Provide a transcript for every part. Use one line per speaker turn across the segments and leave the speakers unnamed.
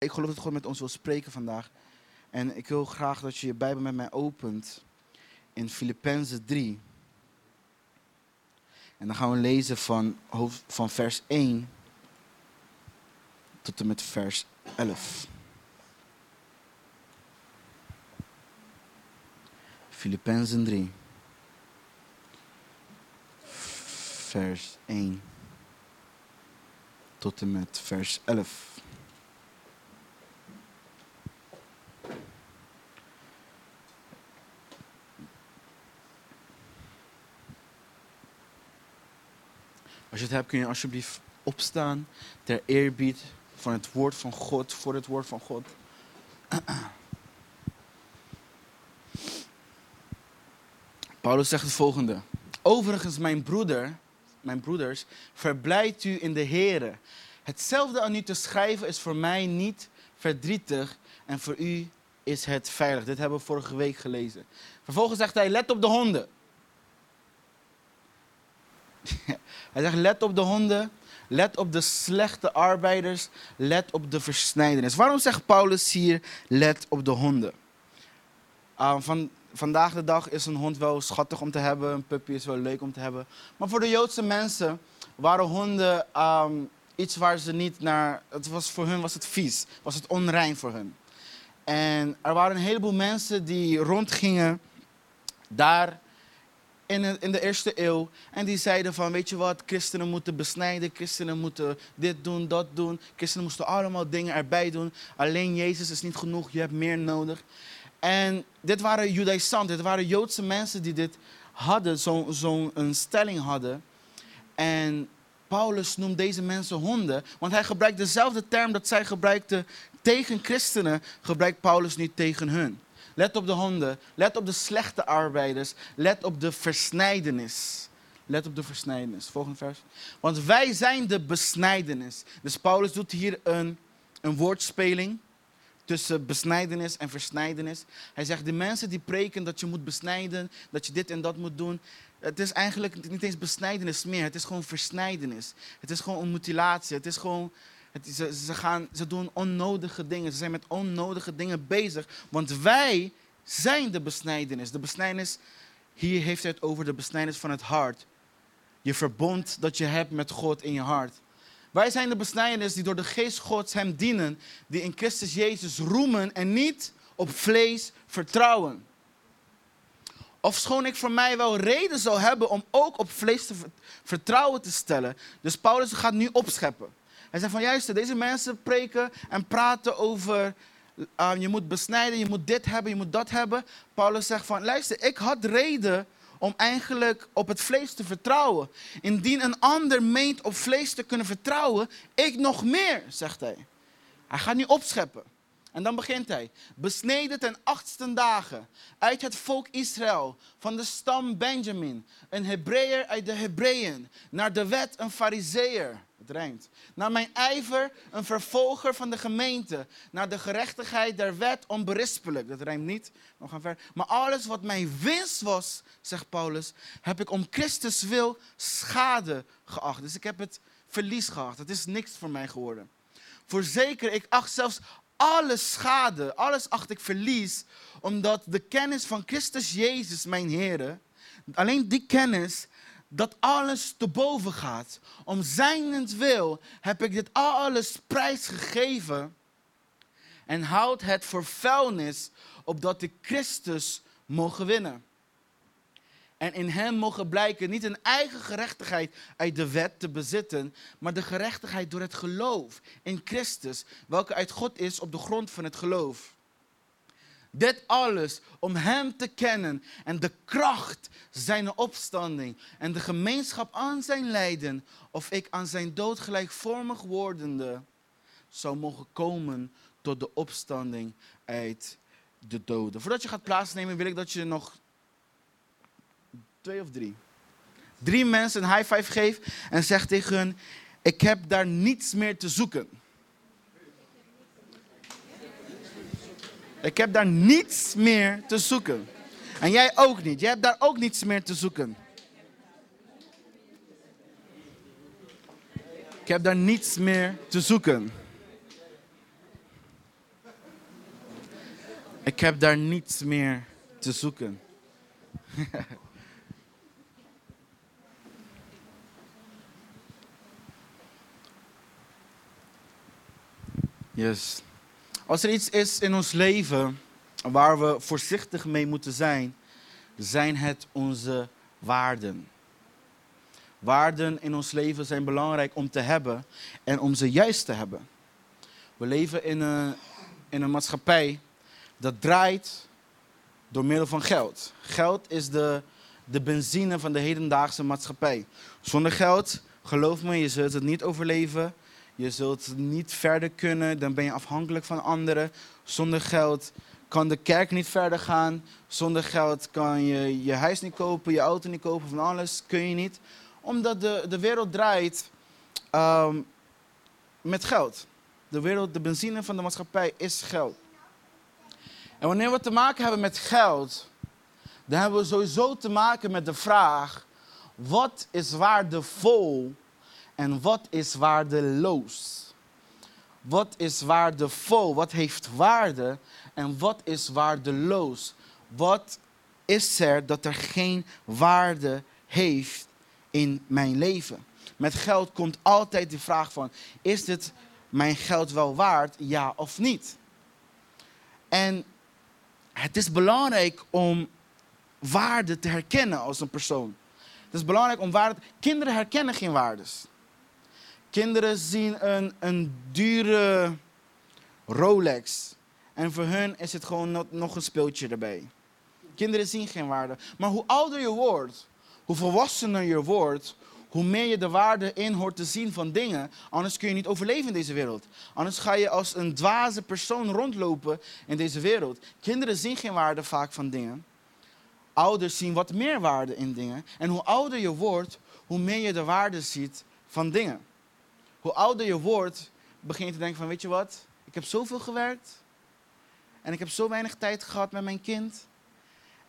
Ik geloof dat God met ons wil spreken vandaag. En ik wil graag dat je je Bijbel met mij opent in Filippenzen 3. En dan gaan we lezen van, van vers 1 tot en met vers 11. Filippenzen 3. Vers 1 tot en met vers 11. Als je het hebt, kun je alsjeblieft opstaan ter eerbied van het woord van God, voor het woord van God. Paulus zegt het volgende. Overigens, mijn broeder, mijn broeders, verblijd u in de Here. Hetzelfde aan u te schrijven is voor mij niet verdrietig en voor u is het veilig. Dit hebben we vorige week gelezen. Vervolgens zegt hij, let op de honden. Hij zegt, let op de honden, let op de slechte arbeiders, let op de versnijdenis. Waarom zegt Paulus hier, let op de honden? Uh, van, vandaag de dag is een hond wel schattig om te hebben, een puppy is wel leuk om te hebben. Maar voor de Joodse mensen waren honden um, iets waar ze niet naar. Het was, voor hun was het vies, was het onrein voor hun. En er waren een heleboel mensen die rondgingen daar in in de eerste eeuw. En die zeiden van, weet je wat, christenen moeten besnijden, christenen moeten dit doen, dat doen. Christenen moesten allemaal dingen erbij doen. Alleen Jezus is niet genoeg, je hebt meer nodig. En dit waren Judaïsanten, dit waren Joodse mensen die dit hadden, zo'n zo stelling hadden. En Paulus noemt deze mensen honden, want hij gebruikt dezelfde term dat zij gebruikten tegen christenen, gebruikt Paulus niet tegen hun. Let op de honden, let op de slechte arbeiders, let op de versnijdenis. Let op de versnijdenis. Volgende vers. Want wij zijn de besnijdenis. Dus Paulus doet hier een, een woordspeling tussen besnijdenis en versnijdenis. Hij zegt, de mensen die preken dat je moet besnijden, dat je dit en dat moet doen. Het is eigenlijk niet eens besnijdenis meer, het is gewoon versnijdenis. Het is gewoon een mutilatie, het is gewoon... Het, ze, ze, gaan, ze doen onnodige dingen, ze zijn met onnodige dingen bezig. Want wij zijn de besnijdenis. De besnijdenis, hier heeft hij het over de besnijdenis van het hart. Je verbond dat je hebt met God in je hart. Wij zijn de besnijdenis die door de geest Gods hem dienen, die in Christus Jezus roemen en niet op vlees vertrouwen. Ofschoon ik voor mij wel reden zou hebben om ook op vlees te vertrouwen te stellen. Dus Paulus gaat nu opscheppen. Hij zegt van juist, deze mensen preken en praten over uh, je moet besnijden, je moet dit hebben, je moet dat hebben. Paulus zegt van luister, ik had reden om eigenlijk op het vlees te vertrouwen. Indien een ander meent op vlees te kunnen vertrouwen, ik nog meer, zegt hij. Hij gaat nu opscheppen. En dan begint hij. Besneden ten achtste dagen uit het volk Israël, van de stam Benjamin, een Hebreeër uit de Hebreeën, naar de wet een Fariseer. Naar mijn ijver een vervolger van de gemeente, naar de gerechtigheid der wet onberispelijk. Dat rijmt niet, we gaan verder. Maar alles wat mijn winst was, zegt Paulus, heb ik om Christus wil schade geacht. Dus ik heb het verlies geacht. Het is niks voor mij geworden. Voorzeker, ik acht zelfs alle schade, alles acht ik verlies, omdat de kennis van Christus Jezus, mijn Heer, alleen die kennis, dat alles te boven gaat. Om wil heb ik dit alles prijsgegeven en houd het voor vuilnis, opdat ik Christus mogen winnen. En in hem mogen blijken niet een eigen gerechtigheid uit de wet te bezitten, maar de gerechtigheid door het geloof in Christus, welke uit God is op de grond van het geloof. Dit alles om Hem te kennen en de kracht zijn opstanding en de gemeenschap aan zijn lijden, of ik aan zijn dood gelijkvormig wordende zou mogen komen tot de opstanding uit de doden. Voordat je gaat plaatsnemen wil ik dat je nog twee of drie. Drie mensen een high five geeft en zegt tegen hun, ik heb daar niets meer te zoeken. Ik heb daar niets meer te zoeken. En jij ook niet. Jij hebt daar ook niets meer te zoeken. Ik heb daar niets meer te zoeken. Ik heb daar niets meer te zoeken. yes. Als er iets is in ons leven waar we voorzichtig mee moeten zijn, zijn het onze waarden. Waarden in ons leven zijn belangrijk om te hebben en om ze juist te hebben. We leven in een, in een maatschappij dat draait door middel van geld. Geld is de, de benzine van de hedendaagse maatschappij. Zonder geld, geloof me, je zult het niet overleven. Je zult niet verder kunnen, dan ben je afhankelijk van anderen. Zonder geld kan de kerk niet verder gaan. Zonder geld kan je je huis niet kopen, je auto niet kopen, van alles kun je niet. Omdat de, de wereld draait ehm, met geld. De wereld, de benzine van de maatschappij is geld. En wanneer we te maken hebben met geld, dan hebben we sowieso te maken met de vraag: wat is waardevol en wat is waardeloos? Wat is waardevol? Wat heeft waarde en wat is waardeloos? Wat is er dat er geen waarde heeft in mijn leven? Met geld komt altijd de vraag van: is dit mijn geld wel waard, ja of niet? En het is belangrijk om waarde te herkennen als een persoon. Het is belangrijk om waarde. Kinderen herkennen geen waardes. Kinderen zien een, een dure Rolex. En voor hun is het gewoon nog een speeltje erbij. Kinderen zien geen waarde. Maar hoe ouder je wordt, hoe volwassener je wordt, hoe meer je de waarde in hoort te zien van dingen. Anders kun je niet overleven in deze wereld. Anders ga je als een dwaze persoon rondlopen in deze wereld. Kinderen zien geen waarde vaak van dingen. Ouders zien wat meer waarde in dingen. En hoe ouder je wordt, hoe meer je de waarde ziet van dingen. Hoe ouder je wordt, begin je te denken van, weet je wat? Ik heb zoveel gewerkt. En ik heb zo weinig tijd gehad met mijn kind.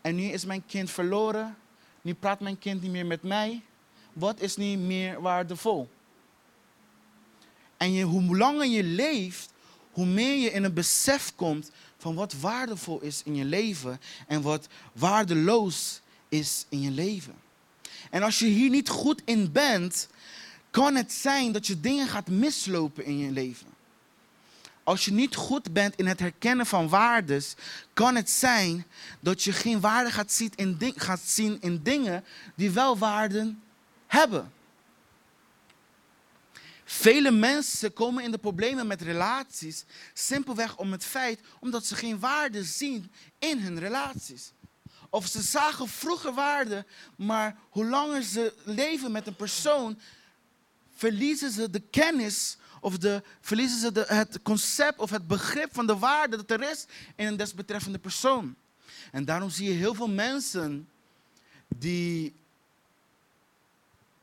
En nu is mijn kind verloren. Nu praat mijn kind niet meer met mij wat is niet meer waardevol? En je, hoe langer je leeft, hoe meer je in een besef komt van wat waardevol is in je leven en wat waardeloos is in je leven. En als je hier niet goed in bent, kan het zijn dat je dingen gaat mislopen in je leven. Als je niet goed bent in het herkennen van waardes, kan het zijn dat je geen waarde gaat zien in, gaat zien in dingen die wel waarden hebben. Vele mensen komen in de problemen met relaties simpelweg om het feit omdat ze geen waarde zien in hun relaties. Of ze zagen vroeger waarde, maar hoe langer ze leven met een persoon, verliezen ze de kennis of de, verliezen ze het concept of het begrip van de waarde dat er is in een desbetreffende persoon. En daarom zie je heel veel mensen die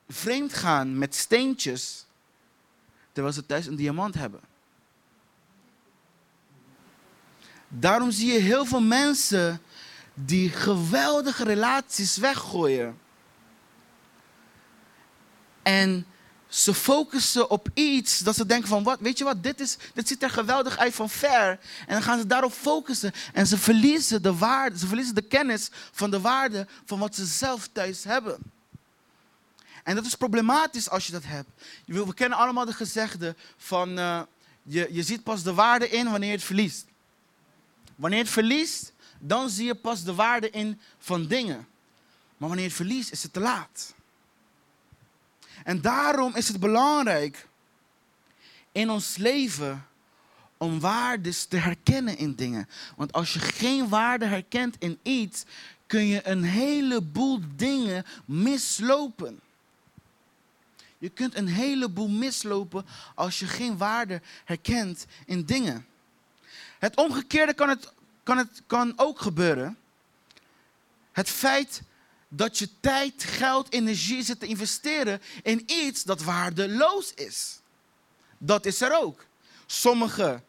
vreemd gaan met steentjes, terwijl ze thuis een diamant hebben. Daarom zie je heel veel mensen die geweldige relaties weggooien. En ze focussen op iets dat ze denken van, wat, weet je wat, dit, is, dit ziet er geweldig uit van ver. En dan gaan ze daarop focussen en ze verliezen de waarde, ze verliezen de kennis van de waarde van wat ze zelf thuis hebben. En dat is problematisch als je dat hebt. We kennen allemaal de gezegde van uh, je, je ziet pas de waarde in wanneer je het verliest. Wanneer je het verliest, dan zie je pas de waarde in van dingen. Maar wanneer je het verliest, is het te laat. En daarom is het belangrijk in ons leven om waardes te herkennen in dingen. Want als je geen waarde herkent in iets, kun je een heleboel dingen mislopen. Je kunt een heleboel mislopen als je geen waarde herkent in dingen. Het omgekeerde kan, het, kan, het, kan ook gebeuren. Het feit dat je tijd, geld, energie zit te investeren in iets dat waardeloos is. Dat is er ook. Sommigen,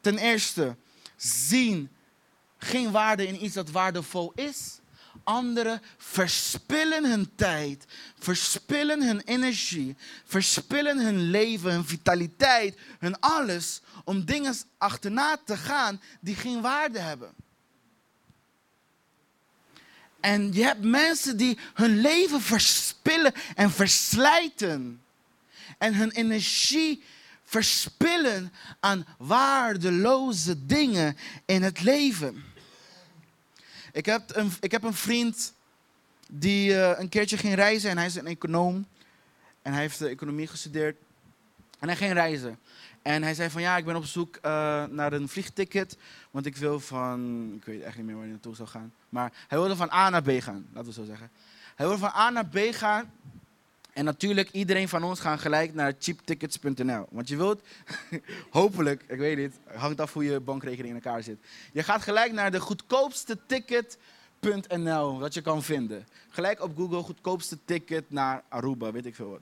ten eerste, zien geen waarde in iets dat waardevol is. anderen verspillen hun tijd, verspillen hun energie, verspillen hun leven, hun vitaliteit, hun alles om dingen achterna te gaan die geen waarde hebben. En je hebt mensen die hun leven verspillen en verslijten. En hun energie verspillen aan waardeloze dingen in het leven. Ik heb een, ik heb een vriend die uh, een keertje ging reizen en hij is een econoom. En hij heeft de economie gestudeerd. En hij ging reizen. En hij zei van ja, ik ben op zoek uh, naar een vliegticket. Want ik wil van, ik weet echt niet meer waar hij naartoe zou gaan. Maar hij wilde van A naar B gaan, laten we zo zeggen. Hij wilde van A naar B gaan. En natuurlijk, iedereen van ons gaat gelijk naar cheaptickets.nl. Want je wilt, hopelijk, ik weet niet, hangt af hoe je bankrekening in elkaar zit. Je gaat gelijk naar de goedkoopste ticket.nl, wat je kan vinden. Gelijk op Google, goedkoopste ticket naar Aruba, weet ik veel wat.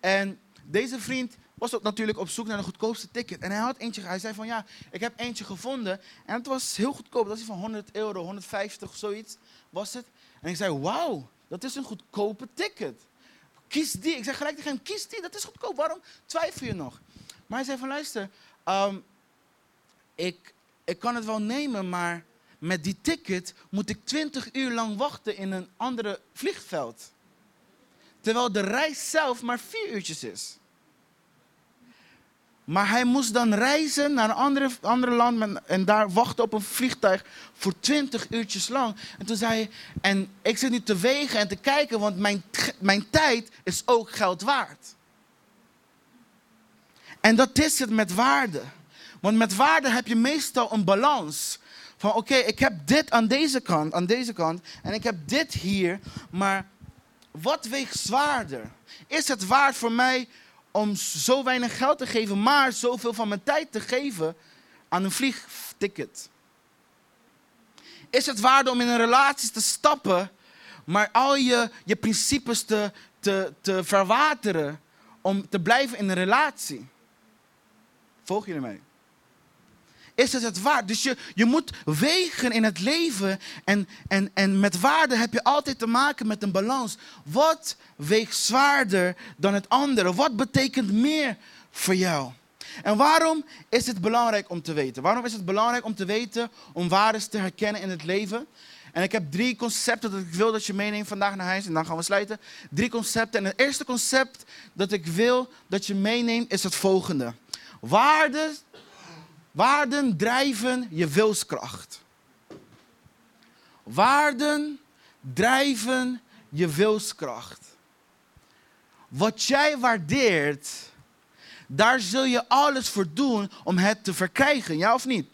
En deze vriend was ook natuurlijk op zoek naar de goedkoopste ticket. En hij had eentje, hij zei van ja, ik heb eentje gevonden. En het was heel goedkoop, dat is van 100 euro, 150 of zoiets was het. En ik zei, wauw, dat is een goedkope ticket. Kies die. Ik zeg gelijk tegen hem, kies die, dat is goedkoop. Waarom twijfel je nog? Maar hij zei van luister, ehm, ik, ik kan het wel nemen, maar met die ticket moet ik 20 uur lang wachten in een andere vliegveld. Terwijl de reis zelf maar vier uurtjes is. Maar hij moest dan reizen naar een andere, andere land en daar wachten op een vliegtuig voor 20 uurtjes lang. En toen zei hij, en ik zit nu te wegen en te kijken, want mijn, mijn tijd is ook geld waard. En dat is het met waarde. Want met waarde heb je meestal een balans. Van oké, ik heb dit aan deze kant, aan deze kant. En ik heb dit hier. Maar wat weegt zwaarder? Is het waard voor mij om zo weinig geld te geven, maar zoveel van mijn tijd te geven aan een vliegticket? Is het waarde om in een relatie te stappen, maar al je, je principes te, te, te verwateren om te blijven in een relatie? Volg jullie mij? Is het het waard. Dus je, je moet wegen in het leven. En, en, en met waarde heb je altijd te maken met een balans. Wat weegt zwaarder dan het andere? Wat betekent meer voor jou? En waarom is het belangrijk om te weten? Waarom is het belangrijk om te weten, om waardes te herkennen in het leven? En ik heb drie concepten dat ik wil dat je meeneemt vandaag naar huis. En dan gaan we sluiten. Drie concepten. En het eerste concept dat ik wil dat je meeneemt is het volgende. Waarden Waarden drijven je wilskracht. Waarden drijven je wilskracht. Wat jij waardeert, daar zul je alles voor doen om het te verkrijgen, ja of niet?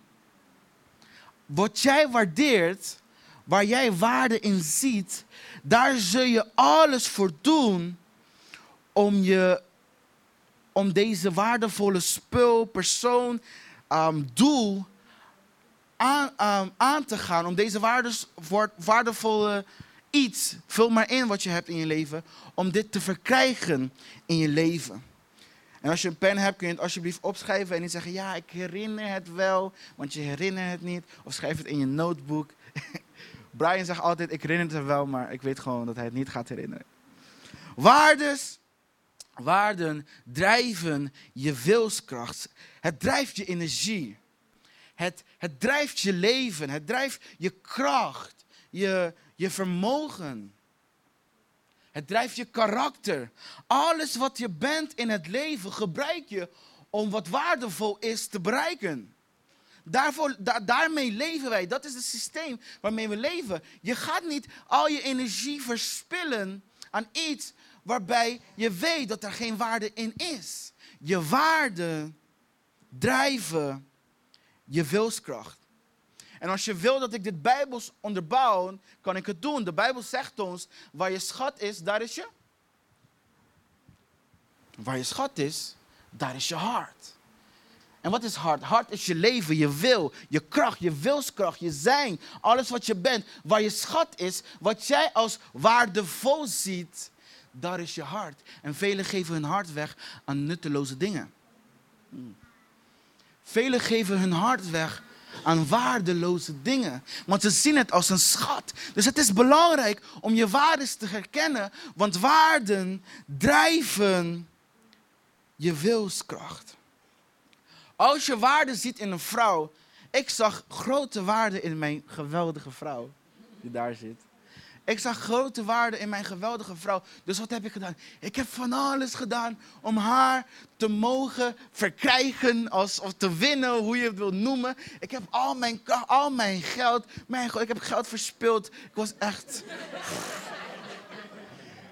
Wat jij waardeert, waar jij waarde in ziet, daar zul je alles voor doen om, je, om deze waardevolle spul, persoon, um, doel aan, um, aan te gaan. Om deze waardevolle iets, vul maar in wat je hebt in je leven, om dit te verkrijgen in je leven. En als je een pen hebt, kun je het alsjeblieft opschrijven en niet zeggen, ja, ik herinner het wel, want je herinnert het niet. Of schrijf het in je notebook. Brian zegt altijd, ik herinner het wel, maar ik weet gewoon dat hij het niet gaat herinneren. Waardes Waarden drijven je wilskracht. Het drijft je energie. Het, het drijft je leven. Het drijft je kracht. Je, je vermogen. Het drijft je karakter. Alles wat je bent in het leven gebruik je om wat waardevol is te bereiken. Daarvoor, daarmee leven wij. Dat is het systeem waarmee we leven. Je gaat niet al je energie verspillen aan iets waarbij je weet dat er geen waarde in is. Je waarde drijven je wilskracht. En als je wil dat ik dit Bijbels onderbouw, kan ik het doen. De Bijbel zegt ons, waar je schat is, daar is je. Waar je schat is, daar is je hart. En wat is hart? Hart is je leven, je wil, je kracht, je wilskracht, je zijn. Alles wat je bent. Waar je schat is, wat jij als waardevol ziet, daar is je hart. En velen geven hun hart weg aan nutteloze dingen. Hmm. Velen geven hun hart weg aan waardeloze dingen. Want ze zien het als een schat. Dus het is belangrijk om je waardes te herkennen. Want waarden drijven je wilskracht. Als je waarde ziet in een vrouw. Ik zag grote waarde in mijn geweldige vrouw. Die daar zit. Ik zag grote waarde in mijn geweldige vrouw. Dus wat heb ik gedaan? Ik heb van alles gedaan om haar te mogen verkrijgen als, of te winnen, hoe je het wilt noemen. Ik heb al mijn, al mijn geld, mijn, ik heb geld verspild. Ik was echt...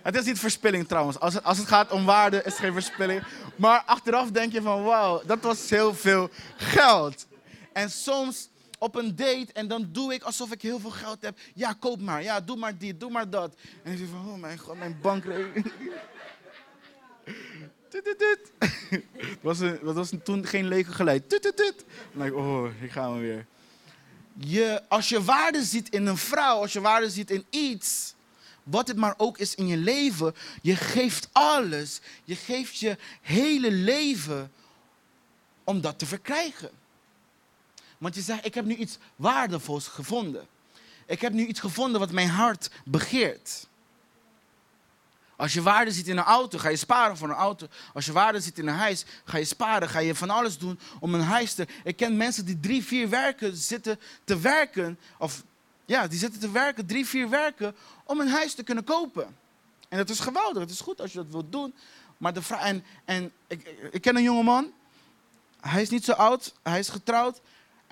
Het is niet verspilling trouwens. Als het, als het gaat om waarde is het geen verspilling. Maar achteraf denk je van wauw, dat was heel veel geld. En soms op een date en dan doe ik alsof ik heel veel geld heb. Ja, koop maar. Ja, doe maar dit, doe maar dat. En ik zeg van, oh mijn god, mijn bankrekening. Het was, een, dat was toen geen lege geluid. Dan denk ik, oh, hier gaan we weer. Je, als je waarde ziet in een vrouw, als je waarde ziet in iets, wat het maar ook is in je leven, je geeft alles. Je geeft je hele leven om dat te verkrijgen. Want je zegt, ik heb nu iets waardevols gevonden. Ik heb nu iets gevonden wat mijn hart begeert. Als je waarde ziet in een auto, ga je sparen voor een auto. Als je waarde ziet in een huis, ga je sparen. Ga je van alles doen om een huis te... Ik ken mensen die drie, vier werken zitten te werken. Of ja, die zitten te werken, drie, vier werken om een huis te kunnen kopen. En dat is geweldig. Het is goed als je dat wilt doen. Maar de vraag... En, en ik, ik ken een jongeman. Hij is niet zo oud. Hij is getrouwd.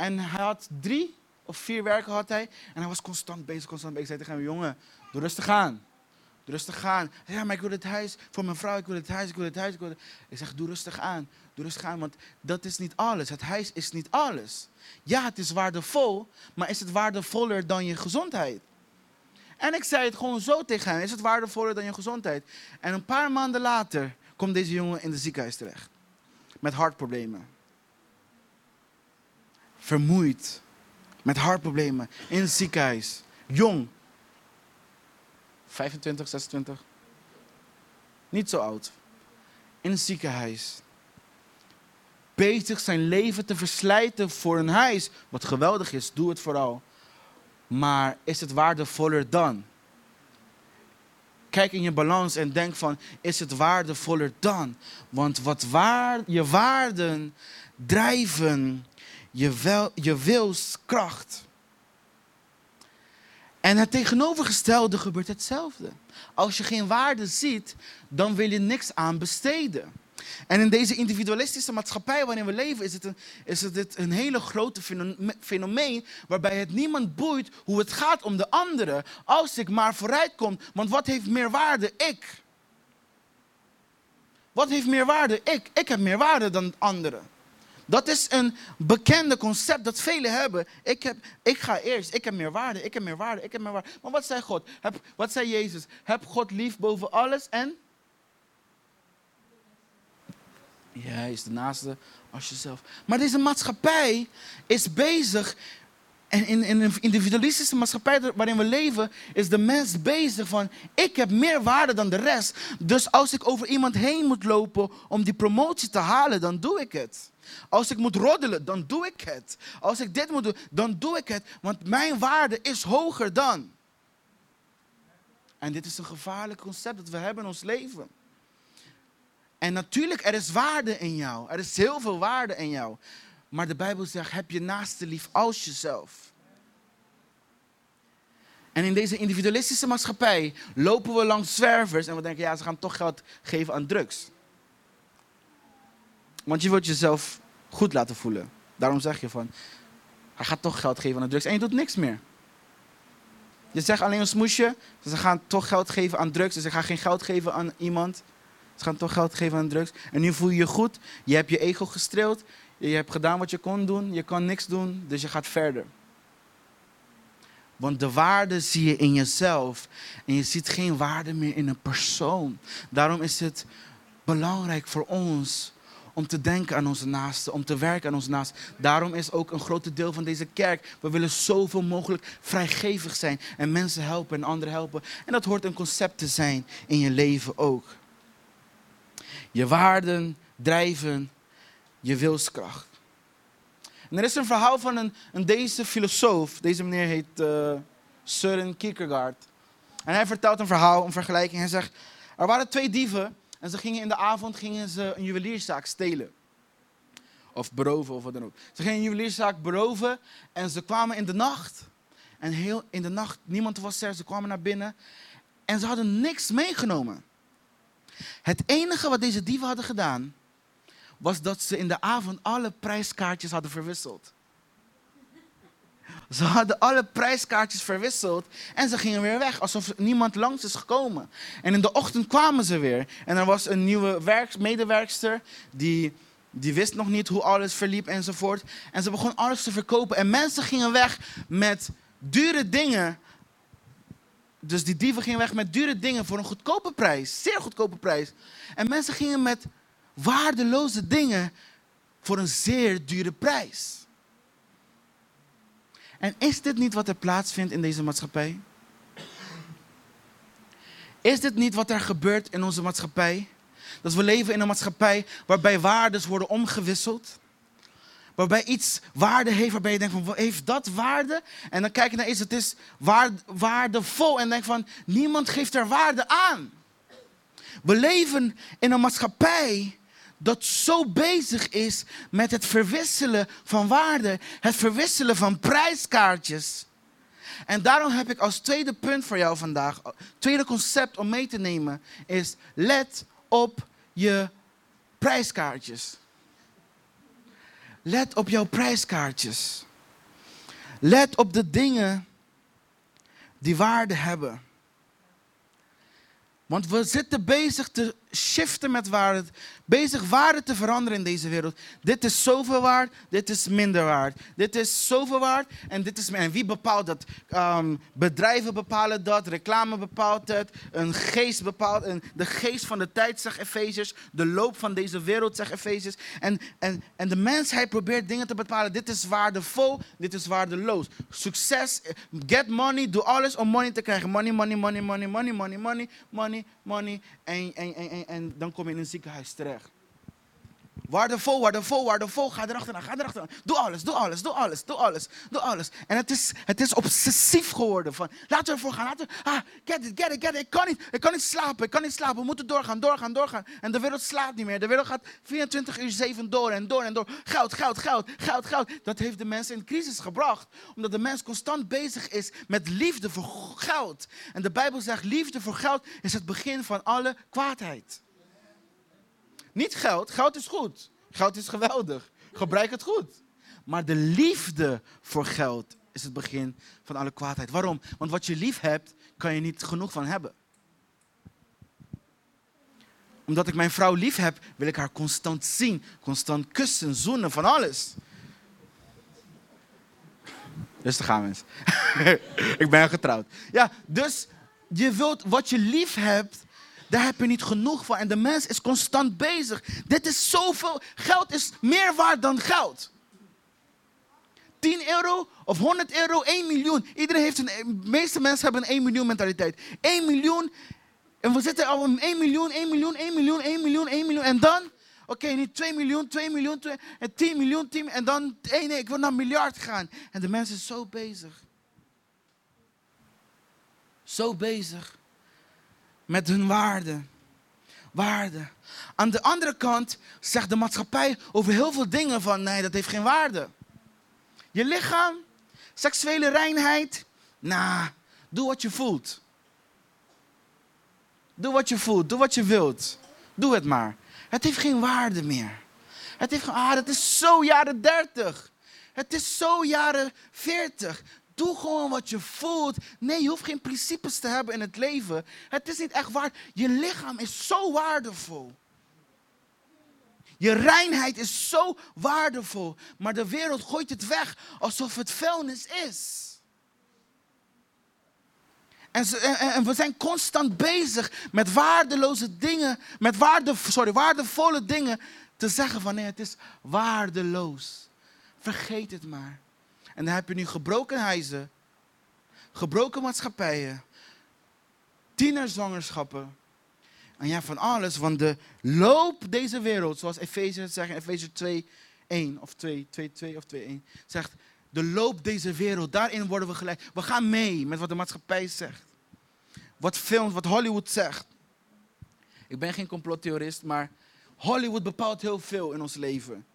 En hij had drie of vier werken had hij. En hij was constant bezig, constant bezig. Ik zei tegen hem, jongen, doe rustig aan. Doe rustig aan. Ja, maar ik wil het huis voor mijn vrouw, ik wil het huis, ik wil het huis. Ik, wil het... ik zeg, doe rustig aan. Doe rustig aan, want dat is niet alles. Het huis is niet alles. Ja, het is waardevol, maar is het waardevoller dan je gezondheid? En ik zei het gewoon zo tegen hem. Is het waardevoller dan je gezondheid? En een paar maanden later komt deze jongen in de ziekenhuis terecht. Met hartproblemen vermoeid, met hartproblemen, in het ziekenhuis, jong. 25, 26. Niet zo oud. In het ziekenhuis. Bezig zijn leven te verslijten voor een huis. Wat geweldig is, doe het vooral. Maar is het waardevoller dan? Kijk in je balans en denk van, is het waardevoller dan? Want wat waar, je waarden drijven je, wel, je wilskracht. En het tegenovergestelde gebeurt hetzelfde. Als je geen waarde ziet, dan wil je niks aan besteden. En in deze individualistische maatschappij waarin we leven, is het een, is het een hele grote fenomeen waarbij het niemand boeit hoe het gaat om de anderen, als ik maar vooruit kom. Want wat heeft meer waarde? Ik. Wat heeft meer waarde? Ik. Ik heb meer waarde dan anderen. Dat is een bekende concept dat velen hebben. Ik, heb, ik ga eerst, ik heb meer waarde, ik heb meer waarde, ik heb meer waarde. Maar wat zei God? Heb, wat zei Jezus? Heb God lief boven alles en? Juist, de naaste als jezelf. Maar deze maatschappij is bezig en in, in een individualistische maatschappij waarin we leven, is de mens bezig van, ik heb meer waarde dan de rest. Dus als ik over iemand heen moet lopen om die promotie te halen, dan doe ik het. Als ik moet roddelen, dan doe ik het. Als ik dit moet doen, dan doe ik het. Want mijn waarde is hoger dan. En dit is een gevaarlijk concept dat we hebben in ons leven. En natuurlijk, er is waarde in jou. Er is heel veel waarde in jou. Maar de Bijbel zegt, heb je naaste lief als jezelf. En in deze individualistische maatschappij lopen we langs zwervers en we denken, ja, ze gaan toch geld geven aan drugs. Want je wilt jezelf goed laten voelen. Daarom zeg je van, hij gaat toch geld geven aan drugs en je doet niks meer. Je zegt alleen een smoesje, ze gaan toch geld geven aan drugs, dus ik ga geen geld geven aan iemand. Ze gaan toch geld geven aan drugs. En nu voel je je goed, je hebt je ego gestreeld, je hebt gedaan wat je kon doen, je kan niks doen, dus je gaat verder. Want de waarde zie je in jezelf en je ziet geen waarde meer in een persoon. Daarom is het belangrijk voor ons om te denken aan onze naasten, om te werken aan onze naasten. Daarom is ook een groot deel van deze kerk, we willen zoveel mogelijk vrijgevig zijn en mensen helpen en anderen helpen. En dat hoort een concept te zijn in je leven ook. Je waarden drijven je wilskracht. En er is een verhaal van een, een deze filosoof. Deze meneer heet uh, Søren Kierkegaard. En hij vertelt een verhaal, een vergelijking. Hij zegt, er waren twee dieven en ze gingen in de avond gingen ze een juwelierszaak stelen. Of beroven of wat dan ook. Ze gingen een juwelierszaak beroven en ze kwamen in de nacht. En heel in de nacht, niemand was er, ze kwamen naar binnen. En ze hadden niks meegenomen. Het enige wat deze dieven hadden gedaan, was dat ze in de avond alle prijskaartjes hadden verwisseld. Ze hadden alle prijskaartjes verwisseld en ze gingen weer weg, alsof niemand langs is gekomen. En in de ochtend kwamen ze weer. En er was een nieuwe werk, medewerkster die, die wist nog niet hoe alles verliep enzovoort. En ze begon alles te verkopen. En mensen gingen weg met dure dingen. Dus die dieven gingen weg met dure dingen voor een goedkope prijs, zeer goedkope prijs. En mensen gingen met waardeloze dingen voor een zeer dure prijs. En is dit niet wat er plaatsvindt in deze maatschappij? Is dit niet wat er gebeurt in onze maatschappij? Dat we leven in een maatschappij waarbij waardes worden omgewisseld. Waarbij iets waarde heeft, waarbij je denkt van, heeft dat waarde? En dan kijk je naar iets, het is waardevol. En denk van, niemand geeft er waarde aan. We leven in een maatschappij dat zo bezig is met het verwisselen van waarde, het verwisselen van prijskaartjes. En daarom heb ik als tweede punt voor jou vandaag, tweede concept om mee te nemen, is let op je prijskaartjes. Let op jouw prijskaartjes. Let op de dingen die waarde hebben. Want we zitten bezig te shiften met waarde, bezig waarde te veranderen in deze wereld. Dit is zoveel waard, dit is minder waard. Dit is zoveel waard en dit is En wie bepaalt dat? Um, bedrijven bepalen dat, reclame bepaalt het, een geest bepaalt. De geest van de tijd, zegt Efeziërs, de loop van deze wereld, zegt Efeziërs. En, en, en de mensheid probeert dingen te bepalen. Dit is waardevol, dit is waardeloos. Succes, get money, doe alles om money te krijgen. Money, money, money, money, money, money, money, money, money. En, en, en, en, dan kom je in een ziekenhuis terecht. Waardevol, waardevol, waardevol. Ga erachteraan, ga erachteraan. Doe alles, doe alles, doe alles, doe alles, doe alles. En het is, het is obsessief geworden. Van, laten we ervoor gaan. Laten we, ah, get it, get it, get it. Ik kan, niet, ik kan niet slapen, ik kan niet slapen. We moeten doorgaan, doorgaan, doorgaan. En de wereld slaapt niet meer. De wereld gaat 24 uur 7 door en door en door. Goud, goud, goud, goud, goud. Dat heeft de mensen in crisis gebracht. Omdat de mens constant bezig is met liefde voor goud. En de Bijbel zegt, liefde voor goud is het begin van alle kwaadheid. Niet geld. Geld is goed. Geld is geweldig. Gebruik het goed. Maar de liefde voor geld is het begin van alle kwaadheid. Waarom? Want wat je lief hebt, kan je niet genoeg van hebben. Omdat ik mijn vrouw lief heb, wil ik haar constant zien, constant kussen, zoenen, van alles. Rustig aan, mensen. ik ben getrouwd. Ja, dus je wilt wat je lief hebt, daar heb je niet genoeg van. En de mens is constant bezig. Dit is zoveel. Geld is meer waard dan geld. 10 euro of 100 euro, 1 miljoen. Iedereen heeft een, de meeste mensen hebben een 1 miljoen mentaliteit. 1 miljoen. En we zitten al om 1 miljoen, 1 miljoen, 1 miljoen, 1 miljoen, 1 miljoen. En dan, oké, niet 2 miljoen, 2 miljoen, 2, 10 miljoen, 10 En dan, nee, nee, ik wil naar een miljard gaan. En de mensen zijn zo bezig. Zo bezig met hun waarde. Waarde. Aan de andere kant zegt de maatschappij over heel veel dingen van nee, dat heeft geen waarde. Je lichaam, seksuele reinheid, nou, doe wat je voelt. Doe wat je voelt, doe wat je wilt. Doe het maar. Het heeft geen waarde meer. Het heeft ah, dat is zo jaren 30. Het is zo jaren 40. Doe gewoon wat je voelt. Nee, je hoeft geen principes te hebben in het leven. Het is niet echt waar. Je lichaam is zo waardevol. Je reinheid is zo waardevol. Maar de wereld gooit het weg alsof het vuilnis is. En, en, we zijn constant bezig met waardeloze dingen, met waarde, sorry, waardevolle dingen te zeggen van nee, het is waardeloos. Vergeet het maar. En dan heb je nu gebroken huizen, gebroken maatschappijen, tienerzwangerschappen. En ja, van alles, want de loop deze wereld, zoals Efeze zegt Efeze 2, 1 of 2, 2, 2 of 2, 1, zegt, de loop deze wereld, daarin worden we gelijk. We gaan mee met wat de maatschappij zegt. Wat films, wat Hollywood zegt. Ik ben geen complottheorist, maar Hollywood bepaalt heel veel in ons leven.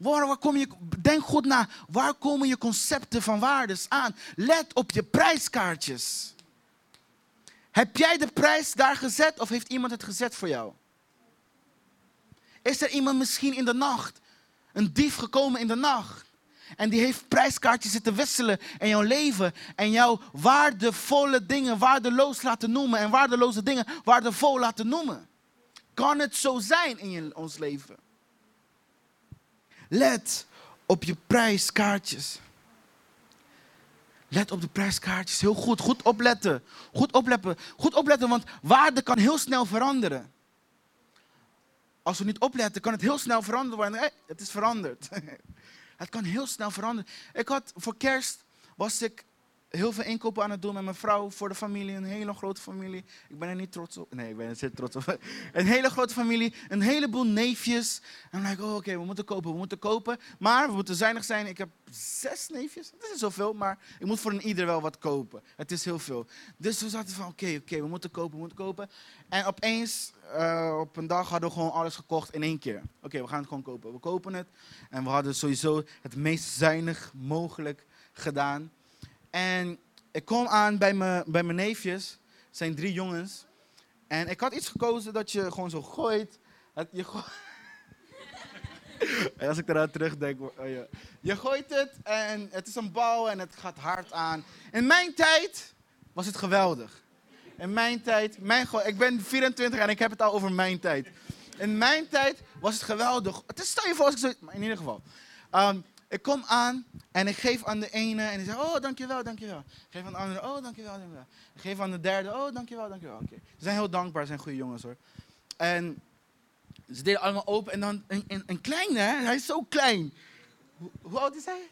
Waar, waar kom je, denk goed na, waar komen je concepten van waardes aan? Let op je prijskaartjes. Heb jij de prijs daar gezet of heeft iemand het gezet voor jou? Is er iemand misschien in de nacht, een dief gekomen in de nacht? En die heeft prijskaartjes zitten wisselen in jouw leven. En jouw waardevolle dingen waardeloos laten noemen. En waardeloze dingen waardevol laten noemen. Kan het zo zijn in ons leven? Let op je prijskaartjes. Let op de prijskaartjes. Heel goed. Goed opletten. Goed opletten. Goed opletten, want waarde kan heel snel veranderen. Als we niet opletten, kan het heel snel veranderd worden. Hey, het is veranderd. het kan heel snel veranderen. Ik had voor kerst was ik heel veel inkopen aan het doen met mijn vrouw voor de familie. Een hele grote familie. Ik ben er niet trots op. Nee, ik ben er zeer trots op. Een hele grote familie. Een heleboel neefjes. En like, oh, oké, we moeten kopen, we moeten kopen. Maar we moeten zuinig zijn. Ik heb zes neefjes. Dat is niet zoveel, maar ik moet voor een ieder wel wat kopen. Het is heel veel. Dus we zaten van, oké, oké, we moeten kopen, we moeten kopen. En opeens, uh, op een dag hadden we gewoon alles gekocht in één keer. Oké, we gaan het gewoon kopen. We kopen het. En we hadden sowieso het meest zuinig mogelijk gedaan. En ik kom aan bij mijn, bij mijn neefjes. Het zijn drie jongens. En ik had iets gekozen dat je gewoon zo gooit. Je als ik eraan terugdenk, oh ja. je gooit het en het is een bal en het gaat hard aan. In mijn tijd was het geweldig. In mijn tijd, mijn, ik ben 24 en ik heb het al over mijn tijd. In mijn tijd was het geweldig. Het is, stel je voor als ik zo, in ieder geval. Um, ik kom aan en ik geef aan de ene en die zegt, oh dankjewel, dankjewel. Ik geef aan de andere, oh dankjewel, dankjewel. Ik geef aan de derde, oh dankjewel, dankjewel. Oké. Ze zijn heel dankbaar, ze zijn goede jongens hoor. En ze deden allemaal open en dan een, een, een kleine, hij is zo klein. Hoe, hoe oud is hij?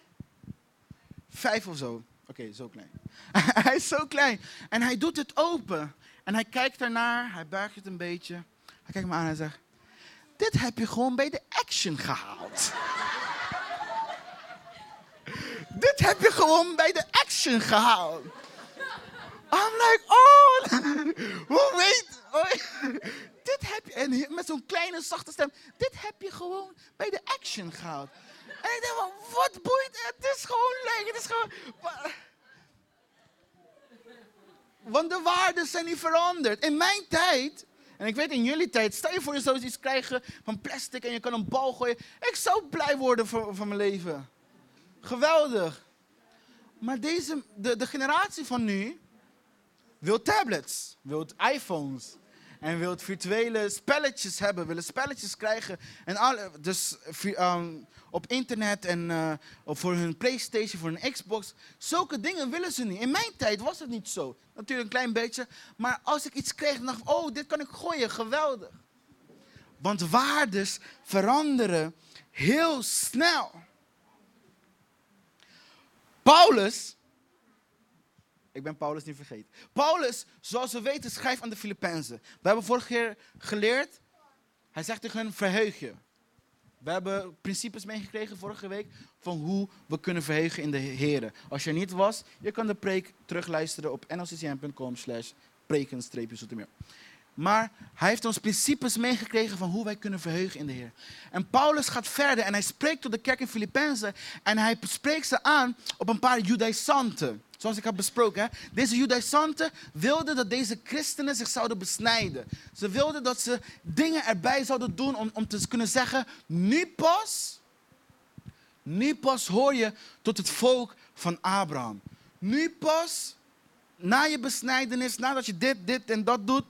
Vijf of zo. Oké, zo klein. hij is zo klein. En hij doet het open. En hij kijkt ernaar, hij buigt het een beetje. Hij kijkt me aan en zegt, dit heb je gewoon bij de action gehaald. Dit heb je gewoon bij de action gehaald. I'm like, oh, hoe weet, oh, dit heb je, en met zo'n kleine zachte stem, dit heb je gewoon bij de action gehaald. En ik denk, wat boeit het? Het is gewoon leuk, het is gewoon... Want de waarden zijn niet veranderd. In mijn tijd, en ik weet in jullie tijd, stel je voor je zou iets krijgen van plastic en je kan een bal gooien. Ik zou blij worden van mijn leven. Geweldig. Maar deze, de, de generatie van nu wil tablets, wil iPhones. En wil virtuele spelletjes hebben, willen spelletjes krijgen. En alle, dus um, op internet en uh, voor hun PlayStation, voor hun Xbox. Zulke dingen willen ze niet. In mijn tijd was het niet zo. Natuurlijk een klein beetje. Maar als ik iets kreeg, dan dacht oh, dit kan ik gooien, geweldig. Want waardes veranderen heel snel. Paulus, ik ben Paulus niet vergeten. Paulus, zoals we weten, schrijft aan de Filippenzen. We hebben vorige keer geleerd, hij zegt tegen hen, verheug je. We hebben principes meegekregen vorige week van hoe we kunnen verheugen in de Heer. Als je er niet was, je kan de preek terugluisteren op nlccm.com slash preken-zoetermeer. Maar hij heeft ons principes meegekregen van hoe wij kunnen verheugen in de Heer. En Paulus gaat verder en hij spreekt tot de kerk in Filippenzen. En hij spreekt ze aan op een paar Judaisanten. Zoals ik heb besproken. Hè? Deze Judaisanten wilden dat deze christenen zich zouden besnijden. Ze wilden dat ze dingen erbij zouden doen om, om te kunnen zeggen... Nu pas, nu pas hoor je tot het volk van Abraham. Nu pas, na je besnijdenis, nadat je dit, dit en dat doet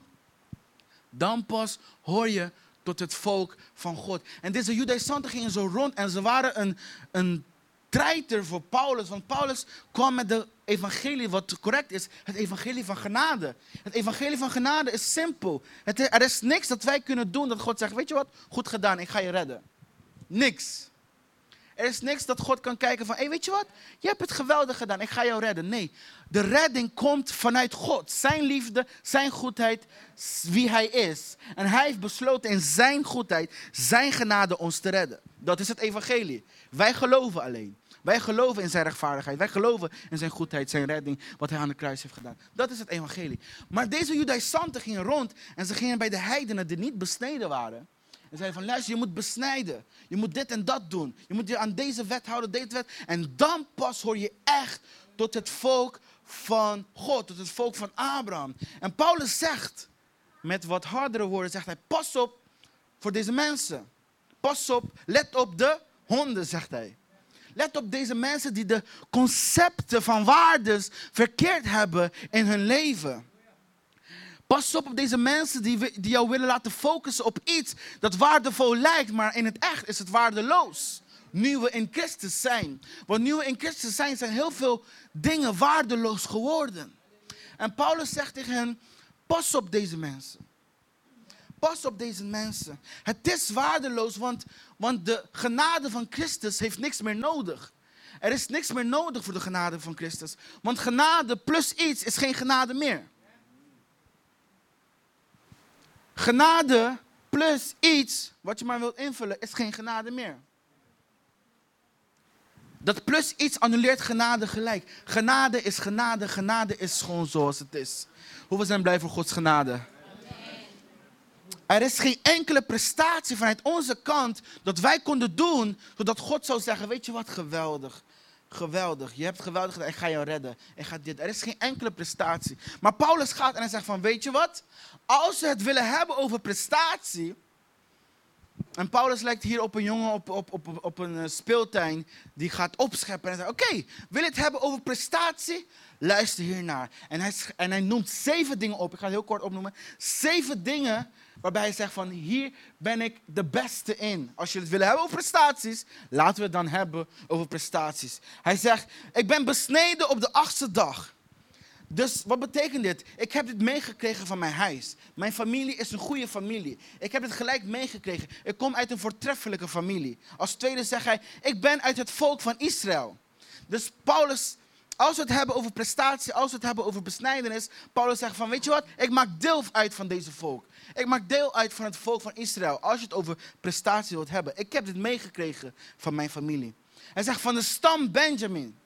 dan pas hoor je tot het volk van God. En deze Judaisanten gingen zo rond en ze waren een, een treiter voor Paulus. Want Paulus kwam met de evangelie wat correct is. Het evangelie van genade. Het evangelie van genade is simpel. Het, er is niks dat wij kunnen doen dat God zegt, weet je wat, goed gedaan, ik ga je redden. Niks. Er is niks dat God kan kijken van, hé, hey, weet je wat? Je hebt het geweldig gedaan, ik ga jou redden. Nee, de redding komt vanuit God. Zijn liefde, zijn goedheid, wie hij is. En hij heeft besloten in zijn goedheid, zijn genade ons te redden. Dat is het evangelie. Wij geloven alleen. Wij geloven in zijn rechtvaardigheid. Wij geloven in zijn goedheid, zijn redding, wat hij aan de kruis heeft gedaan. Dat is het evangelie. Maar deze Judaisanten gingen rond en ze gingen bij de heidenen die niet besneden waren. En zeiden van luister, je moet besnijden. Je moet dit en dat doen. Je moet je aan deze wet houden, deze wet. En dan pas hoor je echt tot het volk van God, tot het volk van Abraham. En Paulus zegt, met wat hardere woorden, zegt hij, pas op voor deze mensen. Pas op, let op de honden, zegt hij. Let op deze mensen die de concepten van waardes verkeerd hebben in hun leven. Pas op op deze mensen die, die jou willen laten focussen op iets dat waardevol lijkt, maar in het echt is het waardeloos. Nu we in Christus zijn. Want nu we in Christus zijn, zijn heel veel dingen waardeloos geworden. En Paulus zegt tegen hen, pas op deze mensen. Pas op deze mensen. Het is waardeloos, want, want de genade van Christus heeft niks meer nodig. Er is niks meer nodig voor de genade van Christus. Want genade plus iets is geen genade meer. Genade plus iets, wat je maar wilt invullen, is geen genade meer. Dat plus iets annuleert genade gelijk. Genade is genade, genade is gewoon zoals het is. Hoeveel zijn blij voor Gods genade? Er is geen enkele prestatie vanuit onze kant dat wij konden doen, zodat God zou zeggen, weet je wat, geweldig. Geweldig, je hebt geweldig gedaan, ik ga jou redden. Ik ga dit. Er is geen enkele prestatie. Maar Paulus gaat en hij zegt van, weet je wat? Als we het willen hebben over prestatie... En Paulus lijkt hier op een jongen op, op, op, op een eh, speeltuin die gaat opscheppen en zegt, oké, wil je het hebben over prestatie? Luister hiernaar. En hij, en hij noemt zeven dingen op, ik ga het heel kort opnoemen. Zeven dingen waarbij hij zegt van hier ben ik de beste in. Als je het wil hebben over prestaties, laten we het dan hebben over prestaties. Hij zegt, ik ben besneden op de achtste dag. Dus wat betekent dit? Ik heb dit meegekregen van mijn huis. Mijn familie is een goede familie. Ik heb het gelijk meegekregen. Ik kom uit een voortreffelijke familie. Als tweede zegt hij, ik ben uit het volk van Israël. Dus Paulus als we het hebben over prestatie, als we het hebben over besnijdenis, Paulus zegt van, weet je wat, ik maak deel uit van deze volk. Ik maak deel uit van het volk van Israël. Als je het over prestatie wilt hebben. Ik heb dit meegekregen van mijn familie. Hij zegt van de stam Benjamin.